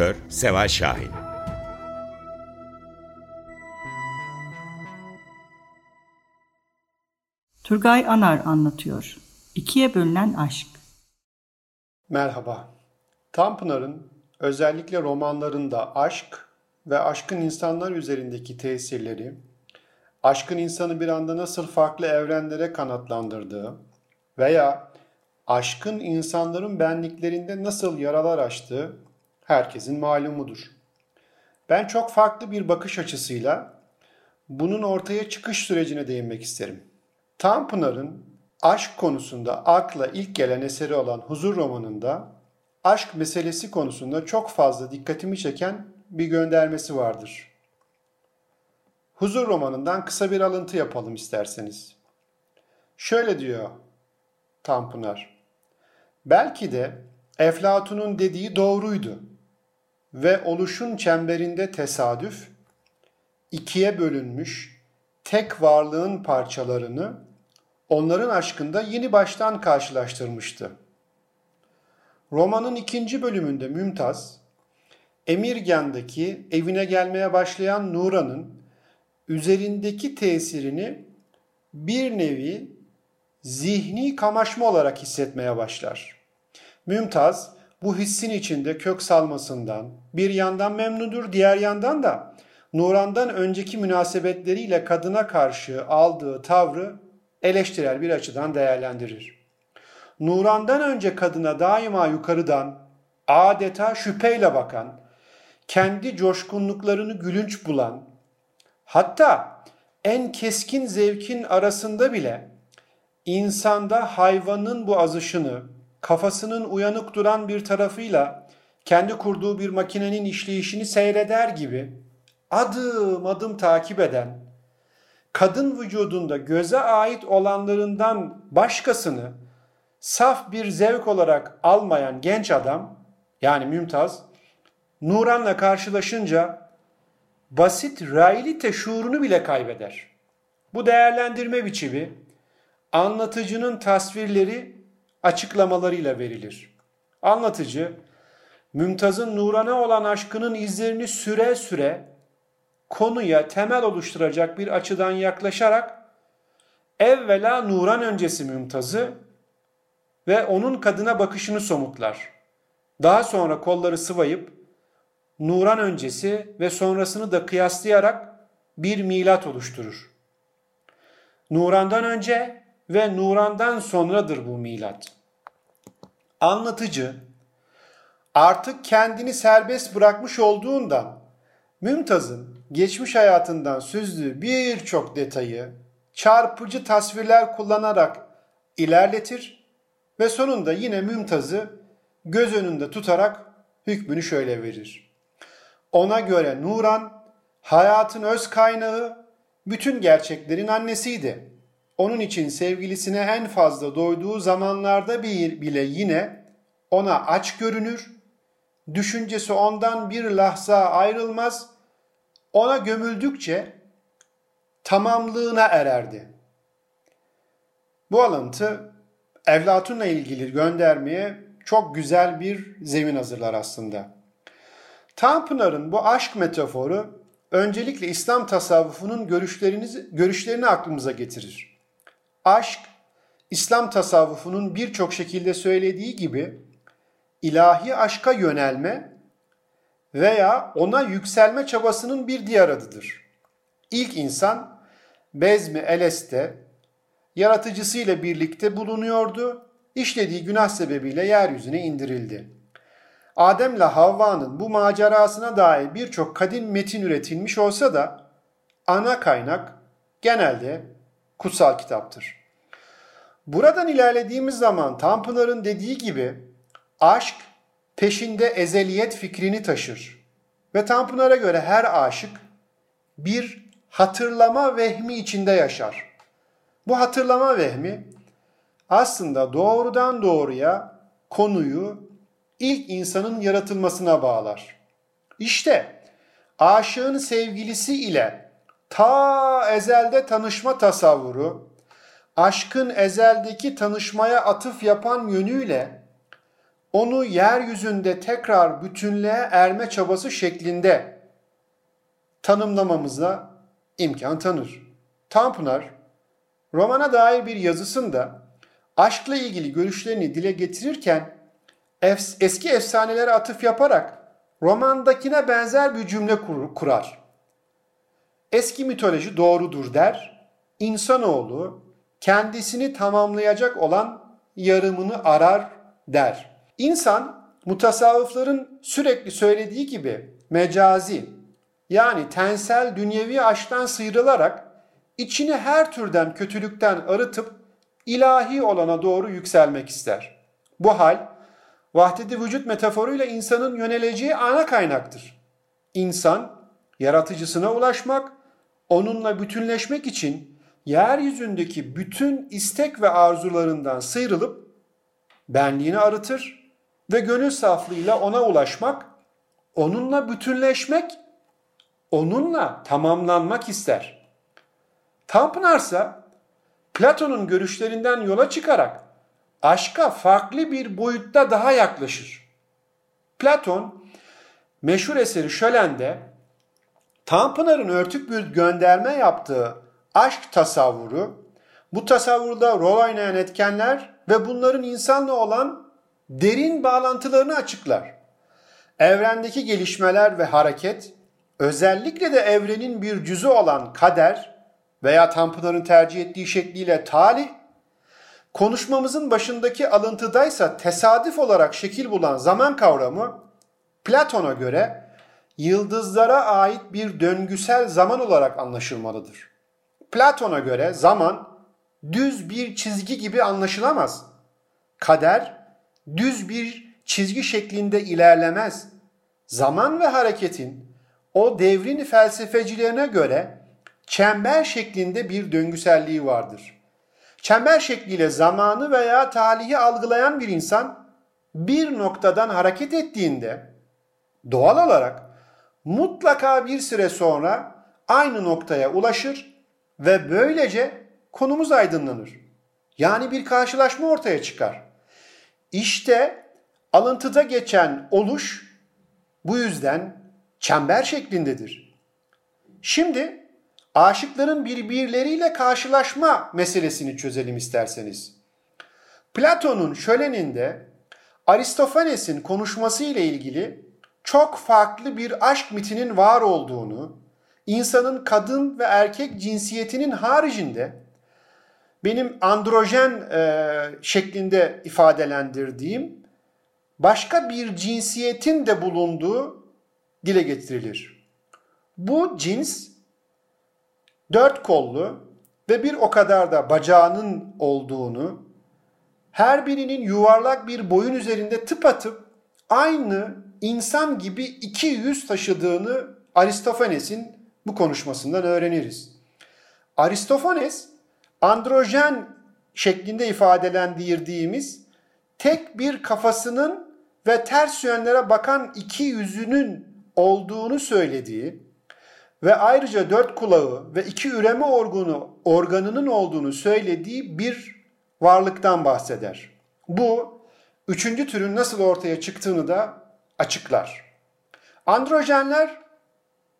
Editör Seval Şahin Turgay Anar anlatıyor. İkiye bölünen aşk. Merhaba. Tanpınar'ın özellikle romanlarında aşk ve aşkın insanlar üzerindeki tesirleri, aşkın insanı bir anda nasıl farklı evrenlere kanatlandırdığı veya aşkın insanların benliklerinde nasıl yaralar açtığı herkesin malumudur. Ben çok farklı bir bakış açısıyla bunun ortaya çıkış sürecine değinmek isterim. Tanpınar'ın aşk konusunda akla ilk gelen eseri olan Huzur romanında aşk meselesi konusunda çok fazla dikkatimi çeken bir göndermesi vardır. Huzur romanından kısa bir alıntı yapalım isterseniz. Şöyle diyor Tanpınar. Belki de Eflatun'un dediği doğruydu ve oluşun çemberinde tesadüf ikiye bölünmüş tek varlığın parçalarını onların aşkında yeni baştan karşılaştırmıştı. Romanın ikinci bölümünde Mümtaz, Emirgan'daki evine gelmeye başlayan Nuran'ın üzerindeki tesirini bir nevi zihni kamaşma olarak hissetmeye başlar. Mümtaz bu hissin içinde kök salmasından bir yandan memnundur, diğer yandan da Nuran'dan önceki münasebetleriyle kadına karşı aldığı tavrı eleştirel bir açıdan değerlendirir. Nuran'dan önce kadına daima yukarıdan adeta şüpheyle bakan, kendi coşkunluklarını gülünç bulan, hatta en keskin zevkin arasında bile insanda hayvanın bu azışını, kafasının uyanık duran bir tarafıyla kendi kurduğu bir makinenin işleyişini seyreder gibi adım adım takip eden, kadın vücudunda göze ait olanlarından başkasını saf bir zevk olarak almayan genç adam, yani Mümtaz, Nuran'la karşılaşınca basit realite şuurunu bile kaybeder. Bu değerlendirme biçimi anlatıcının tasvirleri açıklamalarıyla verilir. Anlatıcı, Mümtaz'ın Nuran'a olan aşkının izlerini süre süre konuya temel oluşturacak bir açıdan yaklaşarak evvela Nuran öncesi Mümtaz'ı ve onun kadına bakışını somutlar. Daha sonra kolları sıvayıp Nuran öncesi ve sonrasını da kıyaslayarak bir milat oluşturur. Nuran'dan önce ve Nuran'dan sonradır bu milat. Anlatıcı artık kendini serbest bırakmış olduğundan Mümtaz'ın geçmiş hayatından süzdüğü birçok detayı çarpıcı tasvirler kullanarak ilerletir ve sonunda yine Mümtaz'ı göz önünde tutarak hükmünü şöyle verir. Ona göre Nuran hayatın öz kaynağı, bütün gerçeklerin annesiydi. Onun için sevgilisine en fazla doyduğu zamanlarda bir bile yine ona aç görünür, düşüncesi ondan bir lahza ayrılmaz, ona gömüldükçe tamamlığına ererdi. Bu alıntı Evlatun'la ilgili göndermeye çok güzel bir zemin hazırlar aslında. Tanpınar'ın bu aşk metaforu öncelikle İslam tasavvufunun görüşlerinizi, görüşlerini aklımıza getirir. Aşk, İslam tasavvufunun birçok şekilde söylediği gibi ilahi aşka yönelme veya ona yükselme çabasının bir diğer adıdır. İlk insan Bezmi Eles'te yaratıcısıyla birlikte bulunuyordu. İşlediği günah sebebiyle yeryüzüne indirildi. Adem'le Havva'nın bu macerasına dair birçok kadim metin üretilmiş olsa da ana kaynak genelde kutsal kitaptır. Buradan ilerlediğimiz zaman Tanpınar'ın dediği gibi aşk peşinde ezeliyet fikrini taşır. Ve Tanpınar'a göre her aşık bir hatırlama vehmi içinde yaşar. Bu hatırlama vehmi aslında doğrudan doğruya konuyu ilk insanın yaratılmasına bağlar. İşte aşığın sevgilisi ile ta ezelde tanışma tasavvuru, aşkın ezeldeki tanışmaya atıf yapan yönüyle onu yeryüzünde tekrar bütünlüğe erme çabası şeklinde tanımlamamıza imkan tanır. Tanpınar, romana dair bir yazısında aşkla ilgili görüşlerini dile getirirken eski efsanelere atıf yaparak romandakine benzer bir cümle kur, kurar. Eski mitoloji doğrudur der. İnsanoğlu kendisini tamamlayacak olan yarımını arar der. İnsan mutasavvıfların sürekli söylediği gibi mecazi yani tensel dünyevi aşktan sıyrılarak içini her türden kötülükten arıtıp ilahi olana doğru yükselmek ister. Bu hal vahdedi vücut metaforuyla insanın yöneleceği ana kaynaktır. İnsan yaratıcısına ulaşmak, onunla bütünleşmek için yeryüzündeki bütün istek ve arzularından sıyrılıp benliğini arıtır ve gönül saflığıyla ona ulaşmak, onunla bütünleşmek, onunla tamamlanmak ister. Tanpınarsa Platon'un görüşlerinden yola çıkarak aşka farklı bir boyutta daha yaklaşır. Platon meşhur eseri Şölen'de Tanpınar'ın örtük bir gönderme yaptığı aşk tasavvuru, bu tasavvurda rol oynayan etkenler ve bunların insanla olan derin bağlantılarını açıklar. Evrendeki gelişmeler ve hareket, özellikle de evrenin bir cüzü olan kader veya Tanpınar'ın tercih ettiği şekliyle talih Konuşmamızın başındaki alıntıdaysa tesadüf olarak şekil bulan zaman kavramı Platon'a göre yıldızlara ait bir döngüsel zaman olarak anlaşılmalıdır. Platon'a göre zaman düz bir çizgi gibi anlaşılamaz. Kader düz bir çizgi şeklinde ilerlemez. Zaman ve hareketin o devrin felsefecilerine göre çember şeklinde bir döngüselliği vardır.'' çember şekliyle zamanı veya talihi algılayan bir insan bir noktadan hareket ettiğinde doğal olarak mutlaka bir süre sonra aynı noktaya ulaşır ve böylece konumuz aydınlanır. Yani bir karşılaşma ortaya çıkar. İşte alıntıda geçen oluş bu yüzden çember şeklindedir. Şimdi aşıkların birbirleriyle karşılaşma meselesini çözelim isterseniz. Platon'un şöleninde Aristofanes'in konuşması ile ilgili çok farklı bir aşk mitinin var olduğunu, insanın kadın ve erkek cinsiyetinin haricinde benim androjen e, şeklinde ifadelendirdiğim başka bir cinsiyetin de bulunduğu dile getirilir. Bu cins dört kollu ve bir o kadar da bacağının olduğunu, her birinin yuvarlak bir boyun üzerinde tıpatıp aynı insan gibi iki yüz taşıdığını Aristofanes'in bu konuşmasından öğreniriz. Aristofanes androjen şeklinde ifadelendirdiğimiz tek bir kafasının ve ters yönlere bakan iki yüzünün olduğunu söylediği ve ayrıca dört kulağı ve iki üreme organı, organının olduğunu söylediği bir varlıktan bahseder. Bu üçüncü türün nasıl ortaya çıktığını da açıklar. Androjenler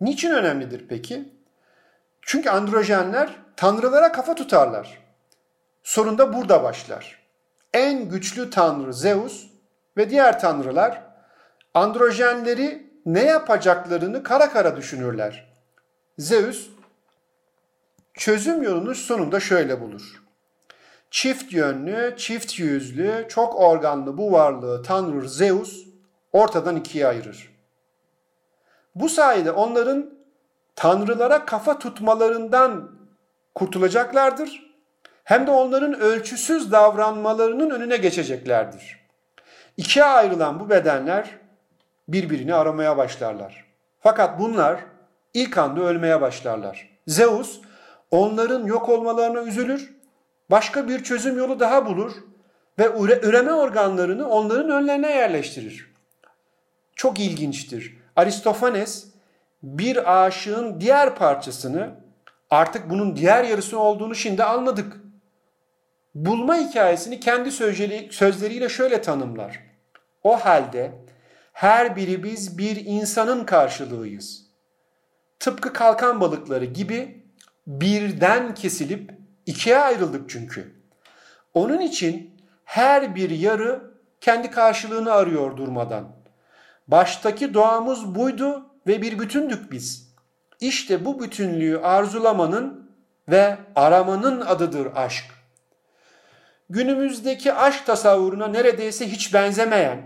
niçin önemlidir peki? Çünkü androjenler tanrılara kafa tutarlar. Sorun da burada başlar. En güçlü tanrı Zeus ve diğer tanrılar androjenleri ne yapacaklarını kara kara düşünürler. Zeus çözüm yolunu sonunda şöyle bulur. Çift yönlü, çift yüzlü, çok organlı bu varlığı Tanrı Zeus ortadan ikiye ayırır. Bu sayede onların tanrılara kafa tutmalarından kurtulacaklardır. Hem de onların ölçüsüz davranmalarının önüne geçeceklerdir. İkiye ayrılan bu bedenler birbirini aramaya başlarlar. Fakat bunlar ilk anda ölmeye başlarlar. Zeus onların yok olmalarına üzülür, başka bir çözüm yolu daha bulur ve üreme organlarını onların önlerine yerleştirir. Çok ilginçtir. Aristofanes bir aşığın diğer parçasını artık bunun diğer yarısı olduğunu şimdi anladık. Bulma hikayesini kendi sözleriyle şöyle tanımlar. O halde her biri biz bir insanın karşılığıyız. Tıpkı kalkan balıkları gibi birden kesilip ikiye ayrıldık çünkü. Onun için her bir yarı kendi karşılığını arıyor durmadan. Baştaki doğamız buydu ve bir bütündük biz. İşte bu bütünlüğü arzulamanın ve aramanın adıdır aşk. Günümüzdeki aşk tasavvuruna neredeyse hiç benzemeyen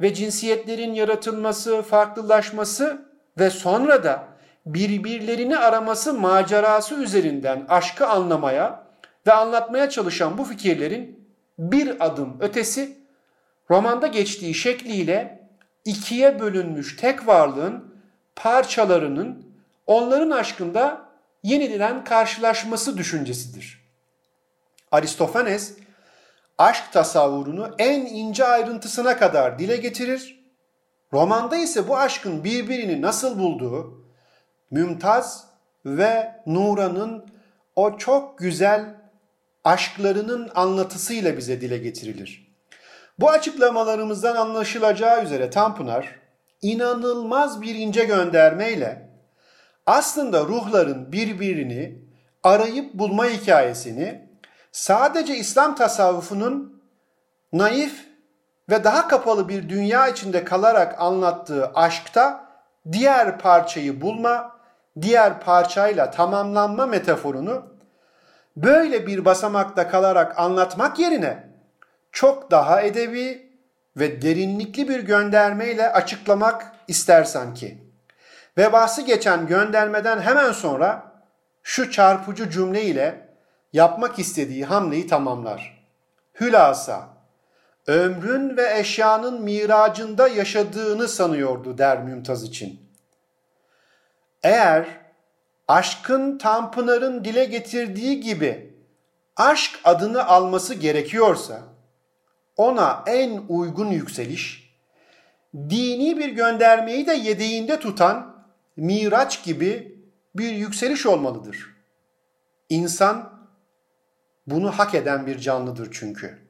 ve cinsiyetlerin yaratılması, farklılaşması ve sonra da birbirlerini araması macerası üzerinden aşkı anlamaya ve anlatmaya çalışan bu fikirlerin bir adım ötesi romanda geçtiği şekliyle ikiye bölünmüş tek varlığın parçalarının onların aşkında yeniden karşılaşması düşüncesidir. Aristofanes aşk tasavvurunu en ince ayrıntısına kadar dile getirir. Romanda ise bu aşkın birbirini nasıl bulduğu, Mümtaz ve Nura'nın o çok güzel aşklarının anlatısıyla bize dile getirilir. Bu açıklamalarımızdan anlaşılacağı üzere Tanpınar inanılmaz bir ince göndermeyle aslında ruhların birbirini arayıp bulma hikayesini sadece İslam tasavvufunun naif ve daha kapalı bir dünya içinde kalarak anlattığı aşkta diğer parçayı bulma, diğer parçayla tamamlanma metaforunu böyle bir basamakta kalarak anlatmak yerine çok daha edebi ve derinlikli bir göndermeyle açıklamak ister sanki. Ve bahsi geçen göndermeden hemen sonra şu çarpıcı cümle ile yapmak istediği hamleyi tamamlar. Hülasa, ömrün ve eşyanın miracında yaşadığını sanıyordu der Mümtaz için. Eğer aşkın Tanpınar'ın dile getirdiği gibi aşk adını alması gerekiyorsa ona en uygun yükseliş dini bir göndermeyi de yedeğinde tutan miraç gibi bir yükseliş olmalıdır. İnsan bunu hak eden bir canlıdır çünkü.